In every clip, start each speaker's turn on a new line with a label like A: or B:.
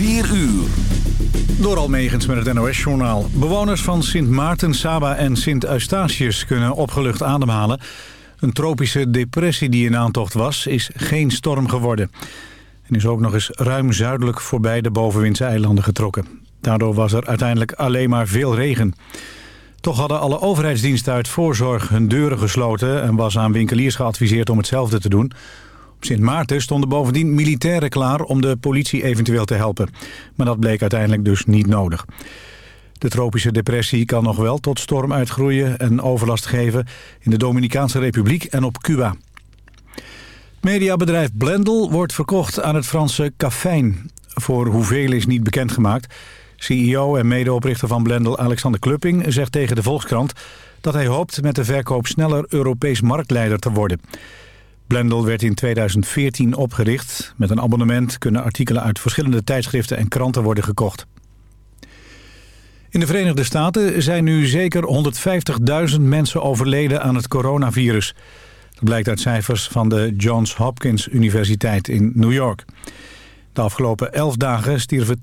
A: 4 uur.
B: Door Almegens met het NOS-journaal. Bewoners van Sint Maarten, Saba en Sint Eustatius kunnen opgelucht ademhalen. Een tropische depressie die in aantocht was, is geen storm geworden. En is ook nog eens ruim zuidelijk voorbij de bovenwindse eilanden getrokken. Daardoor was er uiteindelijk alleen maar veel regen. Toch hadden alle overheidsdiensten uit voorzorg hun deuren gesloten... en was aan winkeliers geadviseerd om hetzelfde te doen. Op Sint Maarten stonden bovendien militairen klaar om de politie eventueel te helpen. Maar dat bleek uiteindelijk dus niet nodig. De tropische depressie kan nog wel tot storm uitgroeien en overlast geven... in de Dominicaanse Republiek en op Cuba. Mediabedrijf Blendel wordt verkocht aan het Franse Cafijn. Voor hoeveel is niet bekendgemaakt... CEO en medeoprichter van Blendel Alexander Klupping zegt tegen de Volkskrant... dat hij hoopt met de verkoop sneller Europees marktleider te worden. Blendel werd in 2014 opgericht. Met een abonnement kunnen artikelen uit verschillende tijdschriften en kranten worden gekocht. In de Verenigde Staten zijn nu zeker 150.000 mensen overleden aan het coronavirus. Dat blijkt uit cijfers van de Johns Hopkins Universiteit in New York. De afgelopen 11 dagen stierven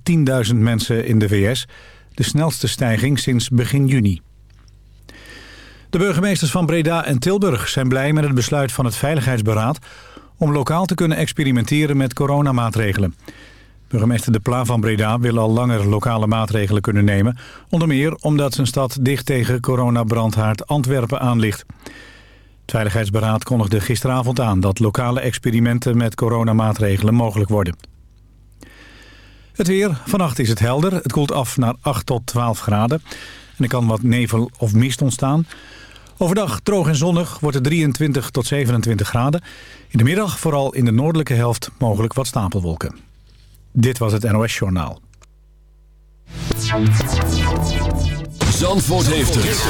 B: 10.000 mensen in de VS. De snelste stijging sinds begin juni. De burgemeesters van Breda en Tilburg zijn blij met het besluit van het Veiligheidsberaad... om lokaal te kunnen experimenteren met coronamaatregelen. Burgemeester De Pla van Breda wil al langer lokale maatregelen kunnen nemen. Onder meer omdat zijn stad dicht tegen coronabrandhaard Antwerpen aan ligt. Het Veiligheidsberaad kondigde gisteravond aan dat lokale experimenten met coronamaatregelen mogelijk worden. Het weer. Vannacht is het helder. Het koelt af naar 8 tot 12 graden. En er kan wat nevel of mist ontstaan. Overdag droog en zonnig wordt het 23 tot 27 graden. In de middag vooral in de noordelijke helft mogelijk wat stapelwolken. Dit was het NOS Journaal.
A: Zandvoort heeft het.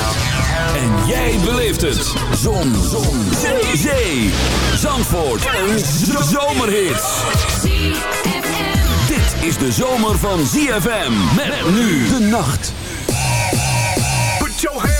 A: En jij beleeft het. Zon. Zon. Zee. Zee. Zandvoort. Een zomerhit is de zomer van ZFM. Met nu de nacht.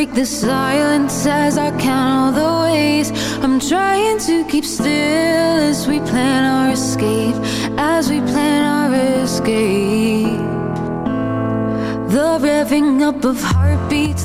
C: break the silence as I count all the ways. I'm trying to keep still as we plan our escape As
D: we plan our escape. The
E: revving up of heartbeats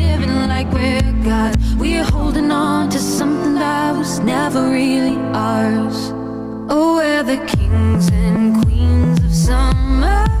E: like we're God. We're holding on to something that was never really ours. Oh, we're the kings and queens of summer.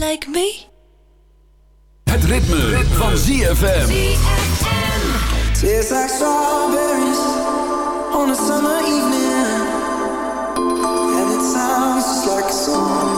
F: like me?
A: Het ritme, ritme. van ZFM.
G: Tastes like strawberries on a summer evening. And it sounds just like a song.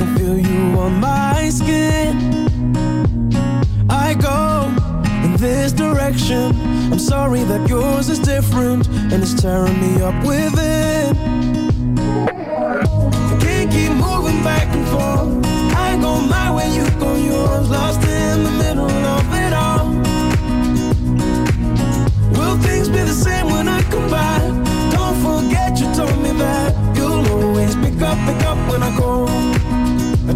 H: I
I: can feel you on my skin. I go in this direction. I'm sorry that yours is different and it's tearing me up within. I can't keep moving back and forth. I go my way, you go yours. Lost in the middle of it all. Will things be the same when I come back? Don't forget you told me that you'll always pick up, pick up when I go.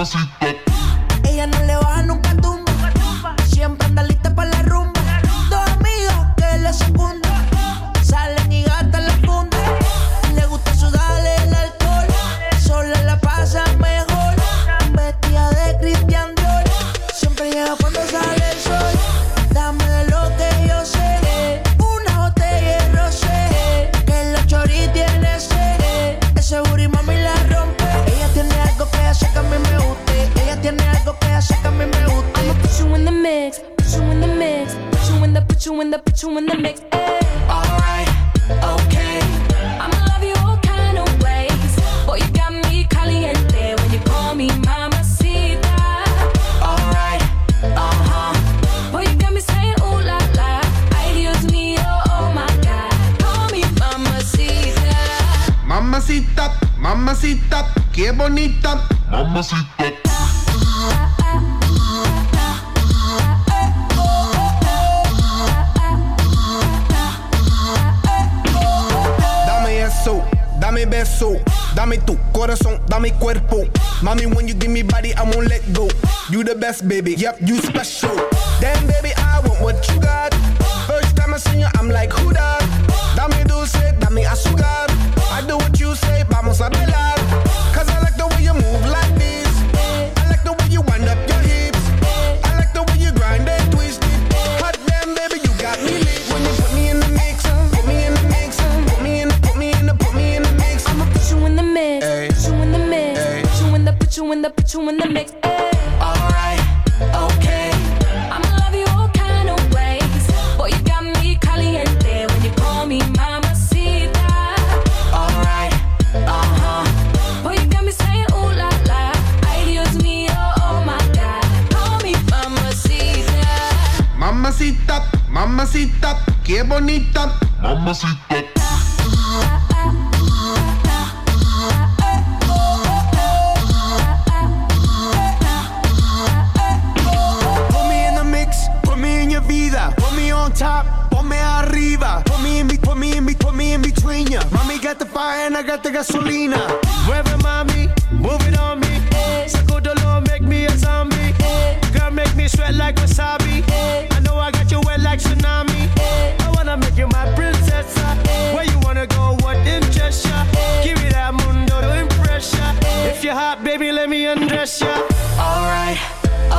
E: Must you in the put you in the mix. Hey. Alright, okay. I'ma love you all kind of ways. Boy, you got me caliente when you call me mama. Alright, uh huh. Boy, you got me saying ooh la la. Ideas me oh my god. Call me
J: mama. See that?
E: Mamacita, mamacita,
J: qué bonita. Mamacita.
K: I got the gasolina. Where mommy, move it on me. Eh. Sacudo the law, make me a zombie. Eh. Girl, make me sweat like wasabi. Eh. I know I got you wet like tsunami. I wanna make you my princess. Where you wanna go? What in Cheshire? Give me that mundo to impress ya. If you're hot,
I: baby, let me undress ya.
D: Alright,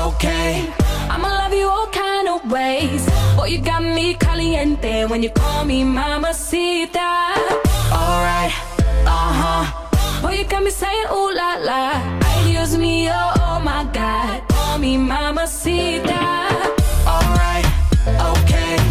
D: okay. I'ma love you all kind of ways. Boy, you got me caliente when you call me mamacita. Alright uh huh. Oh, you got me saying ooh la la. Ay, Dios oh, oh my God. Oh, mi mamacita. Alright, okay.